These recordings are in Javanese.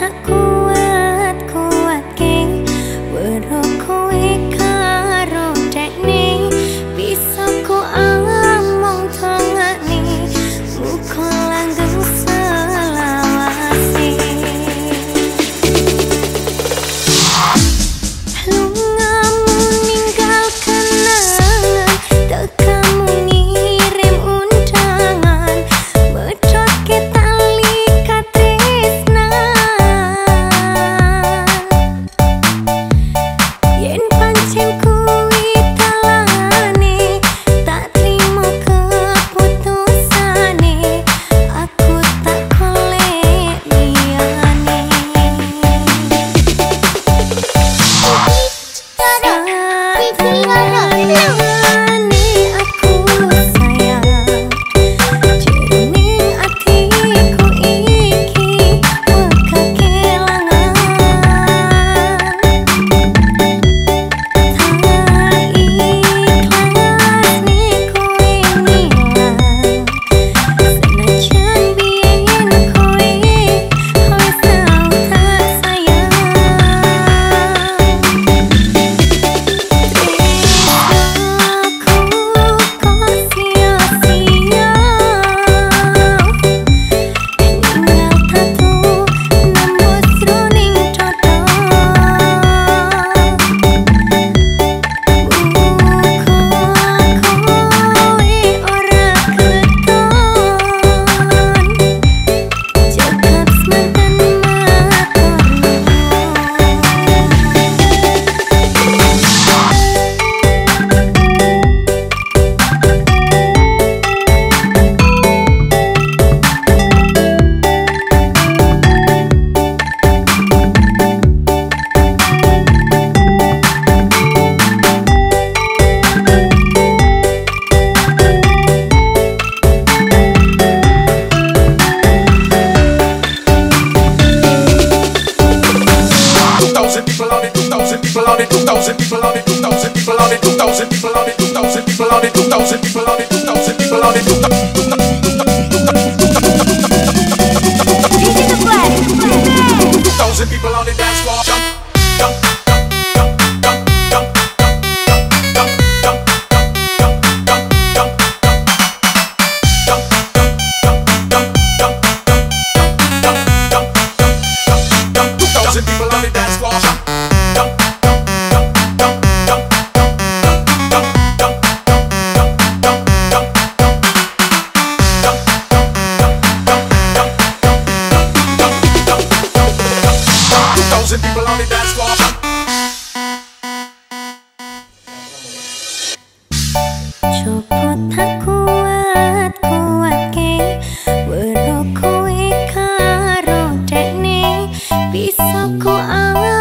aku people on it, 2,000 people on it, 2,000 people on it, 2,000 people on it, 2,000 people on it, 2,000 people on it, 2,000 people on it, 2,000 people on it, 2,000 people on it. Bisa ku alami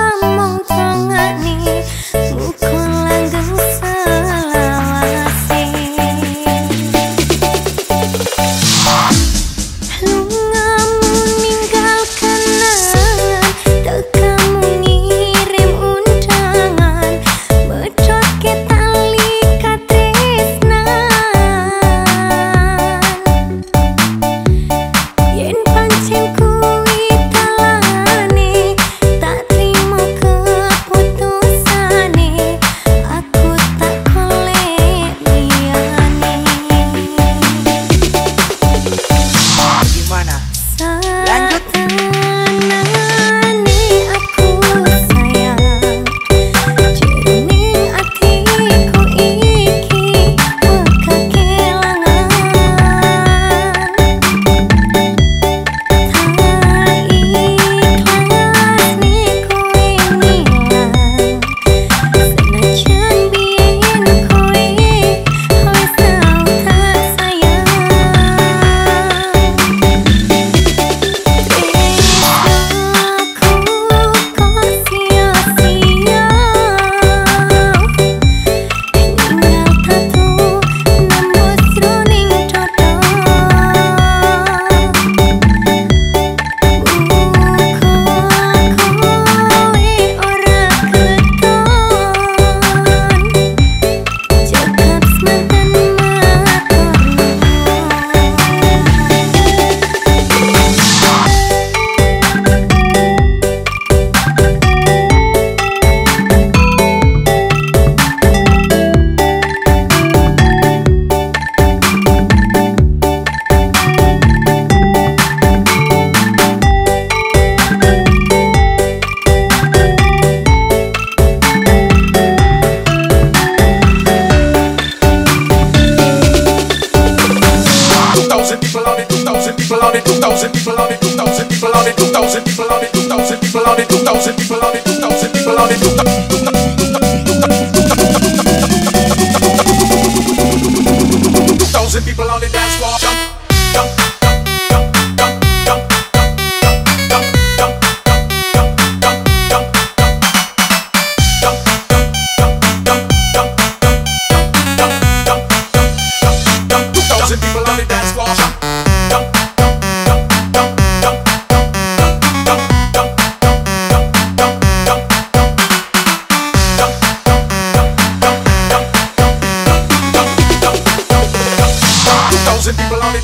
Some people on